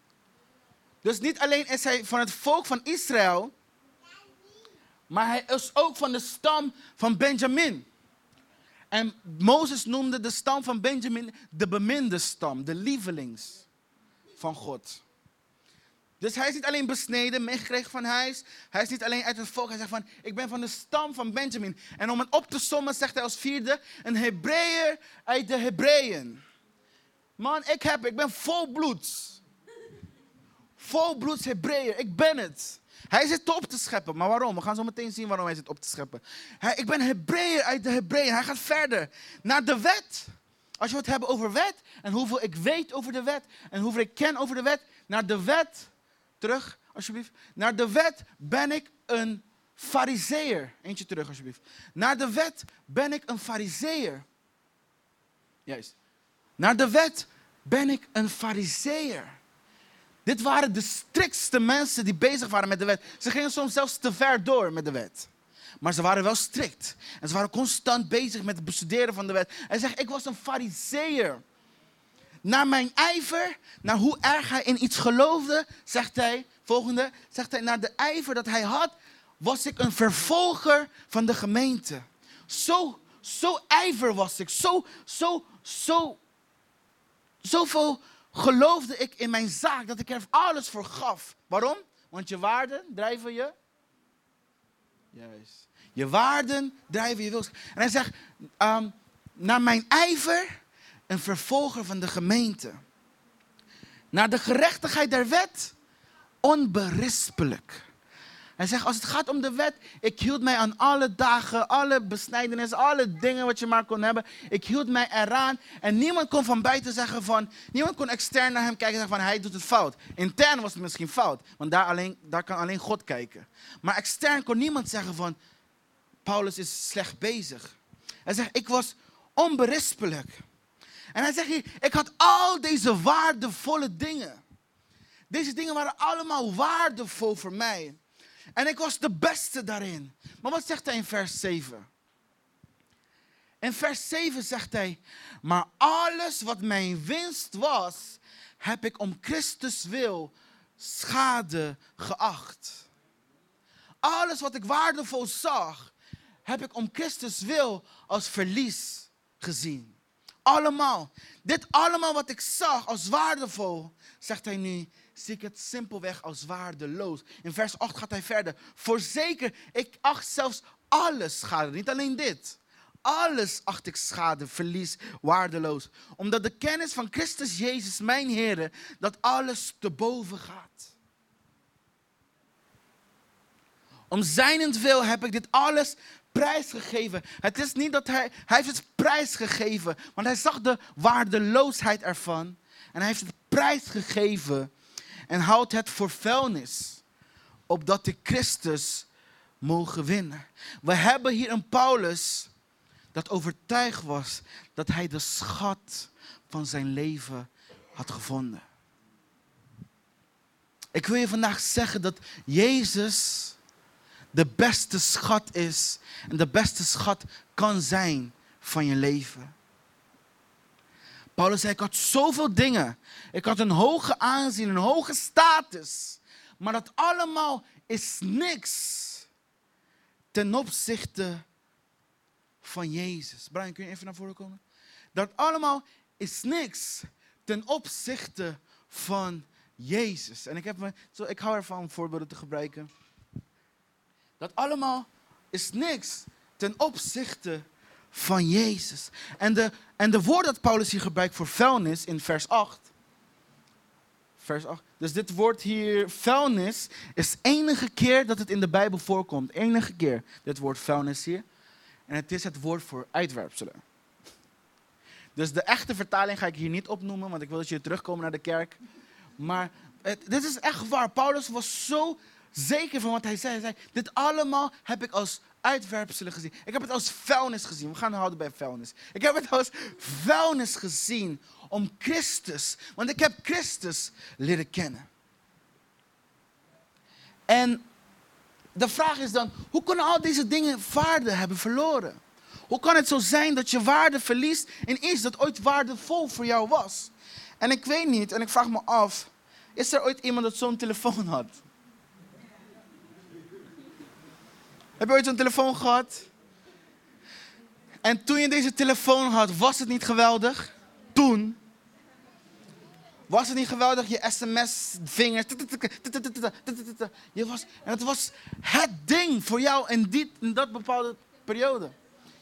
Dus niet alleen is hij van het volk van Israël, maar hij is ook van de stam van Benjamin. En Mozes noemde de stam van Benjamin de beminde stam, de lievelings van God. Dus hij is niet alleen besneden, meegekregen van huis. Hij is niet alleen uit het volk. Hij zegt van, ik ben van de stam van Benjamin. En om het op te sommen zegt hij als vierde, een Hebreeër uit de Hebreeën. Man, ik, heb, ik ben volbloeds. Volbloeds Hebreeër, ik ben het. Hij zit op te scheppen. Maar waarom? We gaan zo meteen zien waarom hij zit op te scheppen. Hij, ik ben Hebreeër uit de Hebreeën. Hij gaat verder naar de wet. Als je het hebben over wet en hoeveel ik weet over de wet en hoeveel ik ken over de wet, naar de wet Terug, alsjeblieft. Naar de wet ben ik een fariseer. Eentje terug, alsjeblieft. Naar de wet ben ik een fariseer. Juist. Naar de wet ben ik een fariseer. Dit waren de striktste mensen die bezig waren met de wet. Ze gingen soms zelfs te ver door met de wet. Maar ze waren wel strikt. En ze waren constant bezig met het bestuderen van de wet. Hij zegt, ik was een fariseer naar mijn ijver, naar hoe erg hij in iets geloofde, zegt hij, volgende, zegt hij, naar de ijver dat hij had, was ik een vervolger van de gemeente. Zo, zo ijver was ik, zo, zo, zo, zoveel geloofde ik in mijn zaak dat ik er alles voor gaf. Waarom? Want je waarden drijven je. Juist. Je waarden drijven je wil. En hij zegt, um, naar mijn ijver een vervolger van de gemeente. Naar de gerechtigheid der wet, onberispelijk. Hij zegt, als het gaat om de wet, ik hield mij aan alle dagen, alle besnijdenis, alle dingen wat je maar kon hebben. Ik hield mij eraan en niemand kon van buiten zeggen van, niemand kon extern naar hem kijken en zeggen van, hij doet het fout. Intern was het misschien fout, want daar, alleen, daar kan alleen God kijken. Maar extern kon niemand zeggen van, Paulus is slecht bezig. Hij zegt, ik was onberispelijk. En hij zegt hier, ik had al deze waardevolle dingen. Deze dingen waren allemaal waardevol voor mij. En ik was de beste daarin. Maar wat zegt hij in vers 7? In vers 7 zegt hij, maar alles wat mijn winst was, heb ik om Christus wil schade geacht. Alles wat ik waardevol zag, heb ik om Christus wil als verlies gezien. Allemaal. Dit allemaal wat ik zag als waardevol, zegt hij nu, zie ik het simpelweg als waardeloos. In vers 8 gaat hij verder. Voorzeker, ik acht zelfs alles schade. Niet alleen dit. Alles acht ik schade, verlies, waardeloos. Omdat de kennis van Christus Jezus, mijn Heer, dat alles te boven gaat. Om zijnentwil heb ik dit alles prijsgegeven. Het is niet dat hij, hij heeft het prijsgegeven, want hij zag de waardeloosheid ervan. En hij heeft het prijsgegeven en houdt het voor vuilnis, opdat ik Christus mogen winnen. We hebben hier een Paulus dat overtuigd was dat hij de schat van zijn leven had gevonden. Ik wil je vandaag zeggen dat Jezus de beste schat is en de beste schat kan zijn van je leven. Paulus zei, ik had zoveel dingen. Ik had een hoge aanzien, een hoge status. Maar dat allemaal is niks ten opzichte van Jezus. Brian, kun je even naar voren komen? Dat allemaal is niks ten opzichte van Jezus. En ik, heb me, ik hou ervan om voorbeelden te gebruiken. Dat allemaal is niks ten opzichte van Jezus. En de, en de woord dat Paulus hier gebruikt voor vuilnis in vers 8. Vers 8. Dus dit woord hier, vuilnis, is enige keer dat het in de Bijbel voorkomt. Enige keer, dit woord vuilnis hier. En het is het woord voor uitwerpselen. Dus de echte vertaling ga ik hier niet opnoemen, want ik wil dat jullie terugkomen naar de kerk. Maar dit is echt waar. Paulus was zo zeker van wat hij zei. Hij zei, dit allemaal heb ik als uitwerpselen gezien. Ik heb het als vuilnis gezien. We gaan houden bij vuilnis. Ik heb het als vuilnis gezien om Christus. Want ik heb Christus leren kennen. En de vraag is dan, hoe kunnen al deze dingen waarde hebben verloren? Hoe kan het zo zijn dat je waarde verliest in iets dat ooit waardevol voor jou was? En ik weet niet, en ik vraag me af, is er ooit iemand dat zo'n telefoon had? Heb je ooit zo'n telefoon gehad? En toen je deze telefoon had, was het niet geweldig? Toen. Was het niet geweldig? Je sms-vingers. Je was, en het was het ding voor jou in, die, in dat bepaalde periode.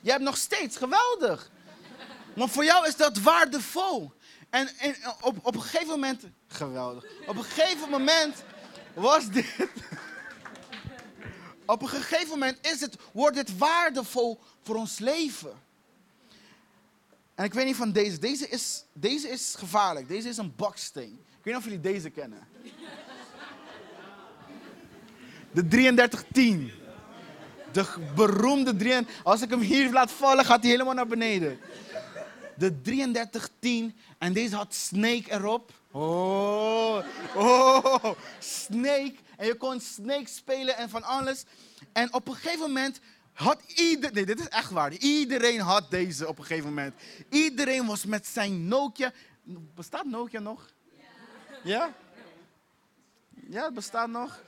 Je hebt nog steeds geweldig. Maar voor jou is dat waardevol. En, en op, op een gegeven moment, geweldig. Op een gegeven moment was dit. Op een gegeven moment is het, wordt het waardevol voor ons leven. En ik weet niet van deze. Deze is, deze is gevaarlijk. Deze is een baksteen. Ik weet niet of jullie deze kennen. De 3310. De beroemde 33. Als ik hem hier laat vallen, gaat hij helemaal naar beneden. De 3310. En deze had Snake erop. Oh, oh, Snake. En je kon Snake spelen en van alles. En op een gegeven moment had iedereen, nee dit is echt waar, iedereen had deze op een gegeven moment. Iedereen was met zijn Nokia, bestaat Nokia nog? Ja? Ja, het bestaat nog.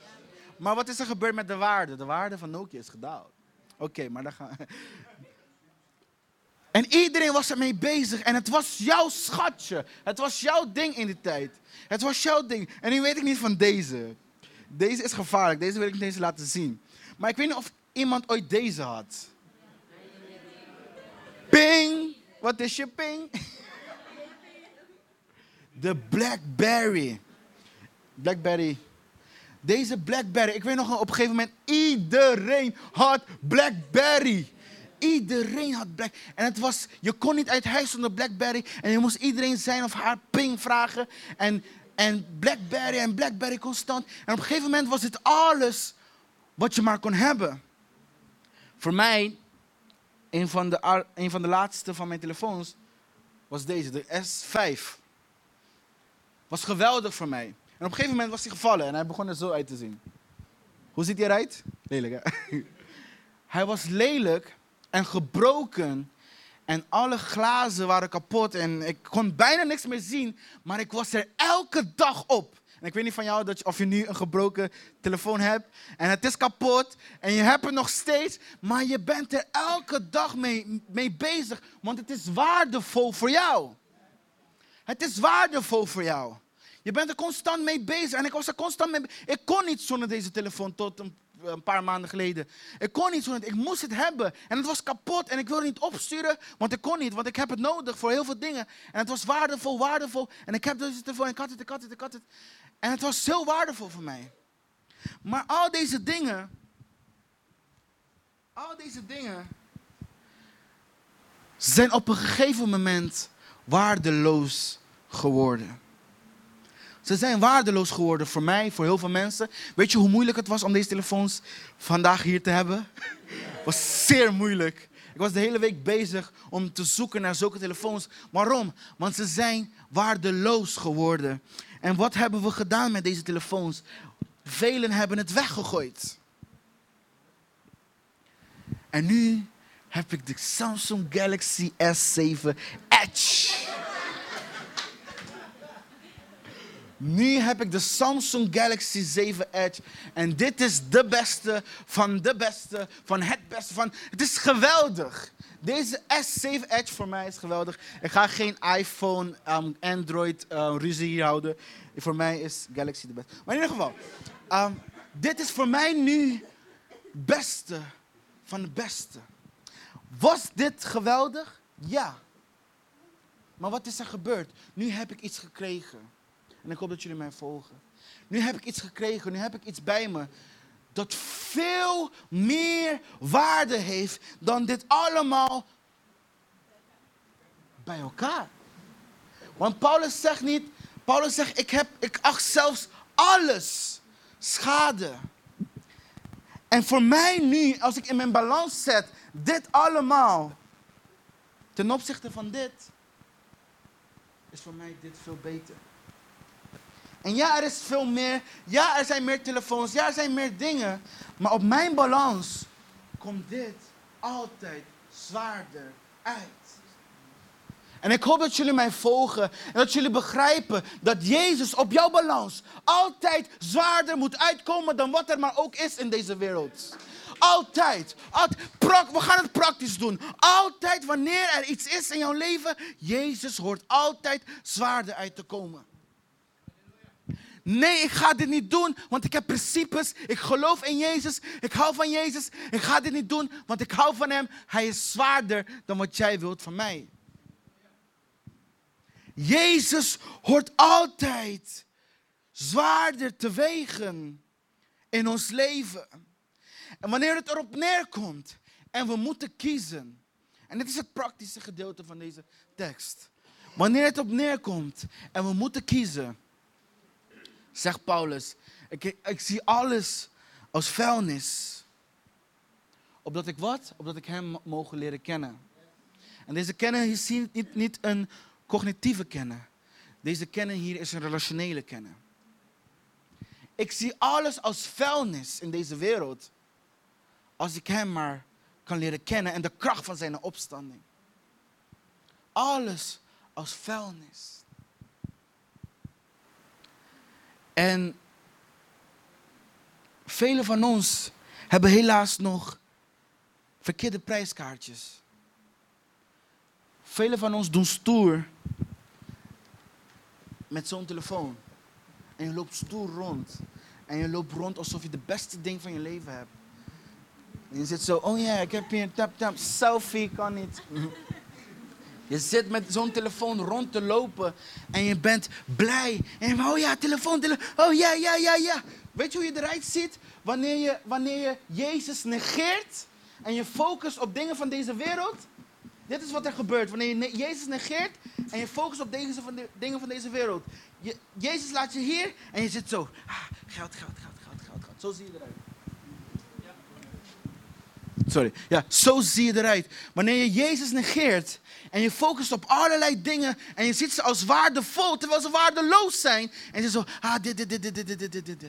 Maar wat is er gebeurd met de waarde? De waarde van Nokia is gedaald. Oké, maar dan gaan En iedereen was ermee bezig. En het was jouw schatje. Het was jouw ding in die tijd. Het was jouw ding. En nu weet ik niet van deze. Deze is gevaarlijk. Deze wil ik niet eens laten zien. Maar ik weet niet of iemand ooit deze had. Ping! Wat is je ping? De Blackberry. Blackberry. Deze Blackberry. Ik weet nog op een gegeven moment. Iedereen had Blackberry. Iedereen had Black. En het was, je kon niet uit huis zonder Blackberry. En je moest iedereen zijn of haar ping vragen. En, en Blackberry en Blackberry constant. En op een gegeven moment was het alles wat je maar kon hebben. Voor mij, een van de, van de laatste van mijn telefoons, was deze, de S5. Was geweldig voor mij. En op een gegeven moment was hij gevallen en hij begon er zo uit te zien. Hoe ziet hij eruit? Lelijk, hè? Hij was lelijk en gebroken. En alle glazen waren kapot. En ik kon bijna niks meer zien. Maar ik was er elke dag op. En ik weet niet van jou dat je, of je nu een gebroken telefoon hebt. En het is kapot. En je hebt het nog steeds. Maar je bent er elke dag mee, mee bezig. Want het is waardevol voor jou. Het is waardevol voor jou. Je bent er constant mee bezig. En ik was er constant mee bezig. Ik kon niet zonder deze telefoon tot een, een, paar maanden geleden. Ik kon niet zonder Ik moest het hebben. En het was kapot. En ik wilde niet opsturen. Want ik kon niet. Want ik heb het nodig voor heel veel dingen. En het was waardevol, waardevol. En ik heb deze telefoon. En ik had het, ik had het, ik had het. En het was zo waardevol voor mij. Maar al deze dingen. Al deze dingen. Zijn op een gegeven moment waardeloos geworden. Ze zijn waardeloos geworden voor mij, voor heel veel mensen. Weet je hoe moeilijk het was om deze telefoons vandaag hier te hebben? Het was zeer moeilijk. Ik was de hele week bezig om te zoeken naar zulke telefoons. Waarom? Want ze zijn waardeloos geworden. En wat hebben we gedaan met deze telefoons? Velen hebben het weggegooid. En nu heb ik de Samsung Galaxy S7 Edge. Nu heb ik de Samsung Galaxy 7 Edge. En dit is de beste van de beste van het beste van. Het is geweldig. Deze S7 Edge voor mij is geweldig. Ik ga geen iPhone, um, Android uh, ruzie houden. Voor mij is Galaxy de beste. Maar in ieder geval, um, dit is voor mij nu beste van de beste. Was dit geweldig? Ja. Maar wat is er gebeurd? Nu heb ik iets gekregen. En ik hoop dat jullie mij volgen. Nu heb ik iets gekregen, nu heb ik iets bij me. Dat veel meer waarde heeft dan dit allemaal bij elkaar. Want Paulus zegt niet, Paulus zegt, ik, heb, ik acht zelfs alles schade. En voor mij nu, als ik in mijn balans zet, dit allemaal, ten opzichte van dit, is voor mij dit veel beter. En ja, er is veel meer. Ja, er zijn meer telefoons. Ja, er zijn meer dingen. Maar op mijn balans komt dit altijd zwaarder uit. En ik hoop dat jullie mij volgen en dat jullie begrijpen dat Jezus op jouw balans altijd zwaarder moet uitkomen dan wat er maar ook is in deze wereld. Altijd. altijd. We gaan het praktisch doen. Altijd wanneer er iets is in jouw leven, Jezus hoort altijd zwaarder uit te komen. Nee, ik ga dit niet doen, want ik heb principes. Ik geloof in Jezus. Ik hou van Jezus. Ik ga dit niet doen, want ik hou van Hem. Hij is zwaarder dan wat jij wilt van mij. Jezus hoort altijd zwaarder te wegen in ons leven. En wanneer het erop neerkomt en we moeten kiezen. En dit is het praktische gedeelte van deze tekst. Wanneer het op neerkomt en we moeten kiezen zegt Paulus, ik, ik zie alles als vuilnis. Opdat ik wat? Opdat ik hem mogen leren kennen. En deze kennen is niet, niet een cognitieve kennen. Deze kennen hier is een relationele kennen. Ik zie alles als vuilnis in deze wereld. Als ik hem maar kan leren kennen en de kracht van zijn opstanding. Alles als vuilnis. En velen van ons hebben helaas nog verkeerde prijskaartjes. Velen van ons doen stoer met zo'n telefoon. En je loopt stoer rond. En je loopt rond alsof je de beste ding van je leven hebt. En je zit zo, oh ja, ik heb hier een tap tap, selfie kan niet. Je zit met zo'n telefoon rond te lopen en je bent blij. En oh ja, telefoon, telefoon. Oh ja, ja, ja, ja. Weet je hoe je eruit ziet? Wanneer je, wanneer je Jezus negeert en je focust op dingen van deze wereld. Dit is wat er gebeurt. Wanneer je Jezus negeert en je focust op van de, dingen van deze wereld. Je, Jezus laat je hier en je zit zo. Ah, geld, geld, geld, geld, geld, geld. Zo zie je eruit. Sorry. Ja, zo zie je eruit. Wanneer je Jezus negeert en je focust op allerlei dingen en je ziet ze als waardevol, terwijl ze waardeloos zijn. En je zo, ah, dit, dit, dit, dit, dit, dit, dit, dit.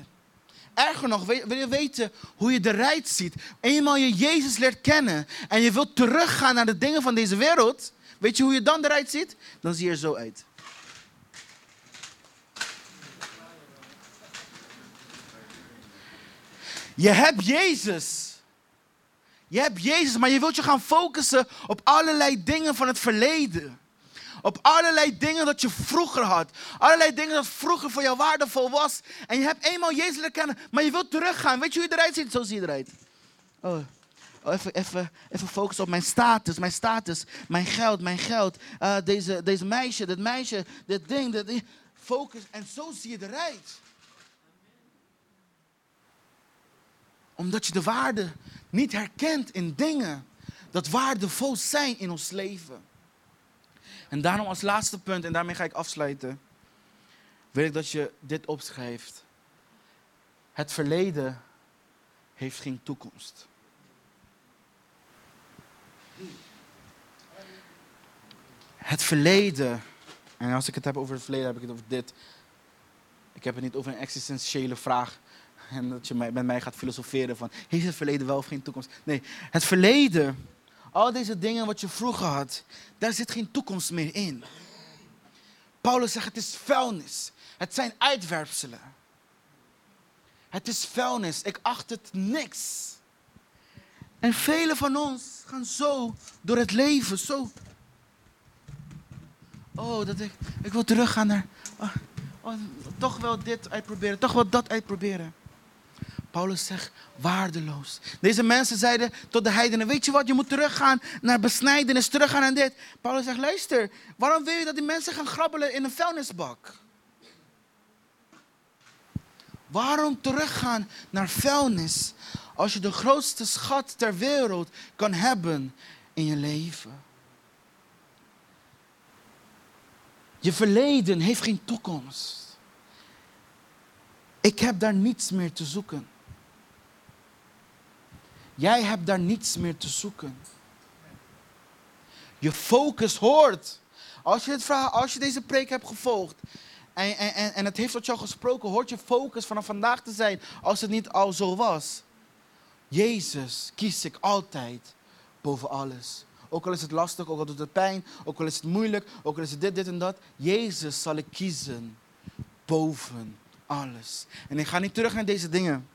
Erger nog, wil je weten hoe je eruit ziet? Eenmaal je Jezus leert kennen en je wilt teruggaan naar de dingen van deze wereld, weet je hoe je dan eruit ziet? Dan zie je er zo uit. Je hebt Jezus. Je hebt Jezus, maar je wilt je gaan focussen op allerlei dingen van het verleden. Op allerlei dingen dat je vroeger had. Allerlei dingen dat vroeger voor jou waardevol was. En je hebt eenmaal Jezus leren kennen, maar je wilt teruggaan. Weet je hoe je eruit ziet? Zo zie je eruit. Oh, oh even, even, even focussen op mijn status, mijn status, mijn geld, mijn geld. Uh, deze, deze meisje, dit meisje, dit ding, dit ding. Focus en zo zie je eruit. Omdat je de waarde niet herkent in dingen dat waardevol zijn in ons leven. En daarom als laatste punt, en daarmee ga ik afsluiten, wil ik dat je dit opschrijft. Het verleden heeft geen toekomst. Het verleden, en als ik het heb over het verleden, heb ik het over dit. Ik heb het niet over een existentiële vraag en dat je met mij gaat filosoferen van, heeft het verleden wel of geen toekomst? Nee, het verleden, al deze dingen wat je vroeger had, daar zit geen toekomst meer in. Paulus zegt, het is vuilnis. Het zijn uitwerpselen. Het is vuilnis. Ik acht het niks. En velen van ons gaan zo door het leven, zo. Oh, dat ik, ik wil teruggaan naar, oh, oh, toch wel dit uitproberen, toch wel dat uitproberen. Paulus zegt waardeloos. Deze mensen zeiden tot de heidenen, weet je wat, je moet teruggaan naar besnijdenis, teruggaan naar dit. Paulus zegt, luister, waarom wil je dat die mensen gaan grabbelen in een vuilnisbak? Waarom teruggaan naar vuilnis als je de grootste schat ter wereld kan hebben in je leven? Je verleden heeft geen toekomst. Ik heb daar niets meer te zoeken. Jij hebt daar niets meer te zoeken. Je focus hoort. Als je, het als je deze preek hebt gevolgd en, en, en het heeft tot jou gesproken, hoort je focus vanaf vandaag te zijn als het niet al zo was. Jezus kies ik altijd boven alles. Ook al is het lastig, ook al doet het pijn, ook al is het moeilijk, ook al is het dit, dit en dat. Jezus zal ik kiezen boven alles. En ik ga niet terug naar deze dingen,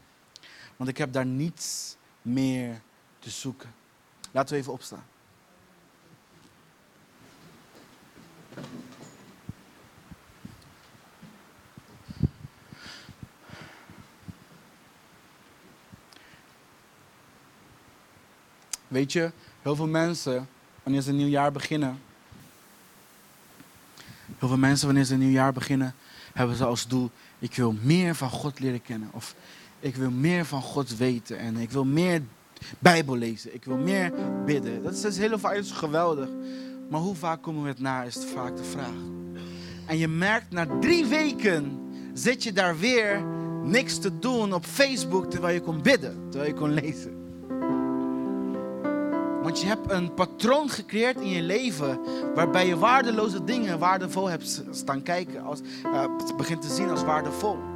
want ik heb daar niets meer te zoeken. Laten we even opstaan. Weet je, heel veel mensen, wanneer ze een nieuw jaar beginnen, heel veel mensen, wanneer ze een nieuw jaar beginnen, hebben ze als doel: ik wil meer van God leren kennen. Of ik wil meer van God weten en ik wil meer Bijbel lezen. Ik wil meer bidden. Dat is, heel vaak geweldig. Maar hoe vaak komen we het na, is vaak de vraag. En je merkt na drie weken zit je daar weer niks te doen op Facebook terwijl je kon bidden, terwijl je kon lezen. Want je hebt een patroon gecreëerd in je leven waarbij je waardeloze dingen waardevol hebt staan kijken, als, uh, begint te zien als waardevol.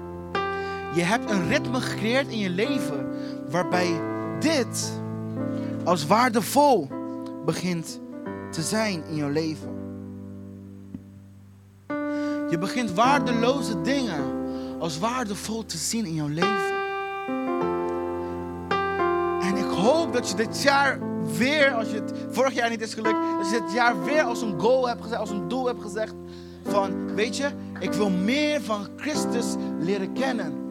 Je hebt een ritme gecreëerd in je leven waarbij dit als waardevol begint te zijn in jouw leven. Je begint waardeloze dingen als waardevol te zien in jouw leven. En ik hoop dat je dit jaar weer, als je het vorig jaar niet is gelukt, dat je dit jaar weer als een goal hebt gezegd, als een doel hebt gezegd van, weet je, ik wil meer van Christus leren kennen.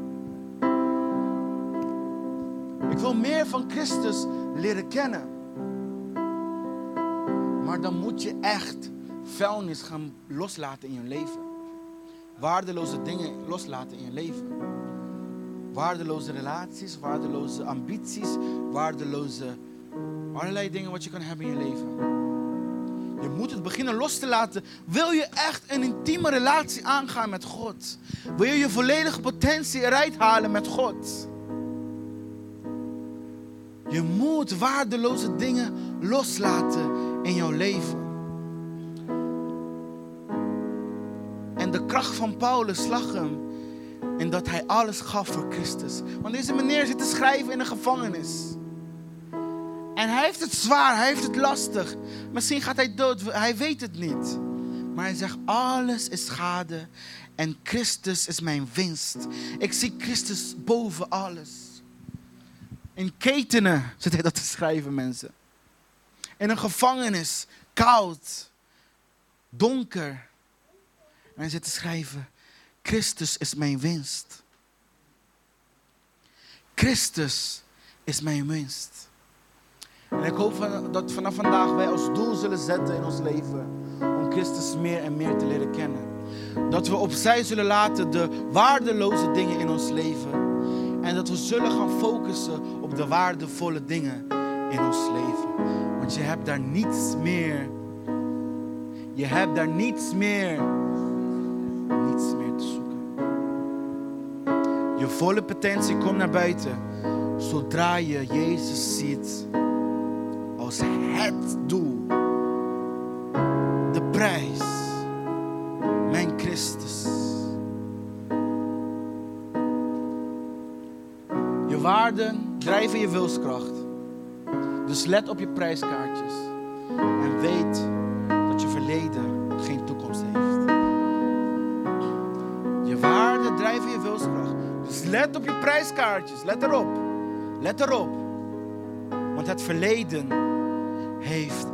Ik wil meer van Christus leren kennen. Maar dan moet je echt vuilnis gaan loslaten in je leven. Waardeloze dingen loslaten in je leven. Waardeloze relaties, waardeloze ambities, waardeloze allerlei dingen wat je kan hebben in je leven. Je moet het beginnen los te laten. Wil je echt een intieme relatie aangaan met God? Wil je je volledige potentie eruit halen met God? Je moet waardeloze dingen loslaten in jouw leven. En de kracht van Paulus lag hem in dat hij alles gaf voor Christus. Want deze meneer zit te schrijven in een gevangenis. En hij heeft het zwaar, hij heeft het lastig. Misschien gaat hij dood, hij weet het niet. Maar hij zegt, alles is schade en Christus is mijn winst. Ik zie Christus boven alles. In ketenen zit hij dat te schrijven, mensen. In een gevangenis, koud, donker. En hij zit te schrijven, Christus is mijn winst. Christus is mijn winst. En ik hoop dat vanaf vandaag wij als doel zullen zetten in ons leven om Christus meer en meer te leren kennen. Dat we opzij zullen laten de waardeloze dingen in ons leven. En dat we zullen gaan focussen op de waardevolle dingen in ons leven. Want je hebt daar niets meer. Je hebt daar niets meer. Niets meer te zoeken. Je volle potentie komt naar buiten zodra je Jezus ziet je wilskracht. Dus let op je prijskaartjes. En weet dat je verleden geen toekomst heeft. Je waarden drijven je wilskracht. Dus let op je prijskaartjes. Let erop. Let erop. Want het verleden heeft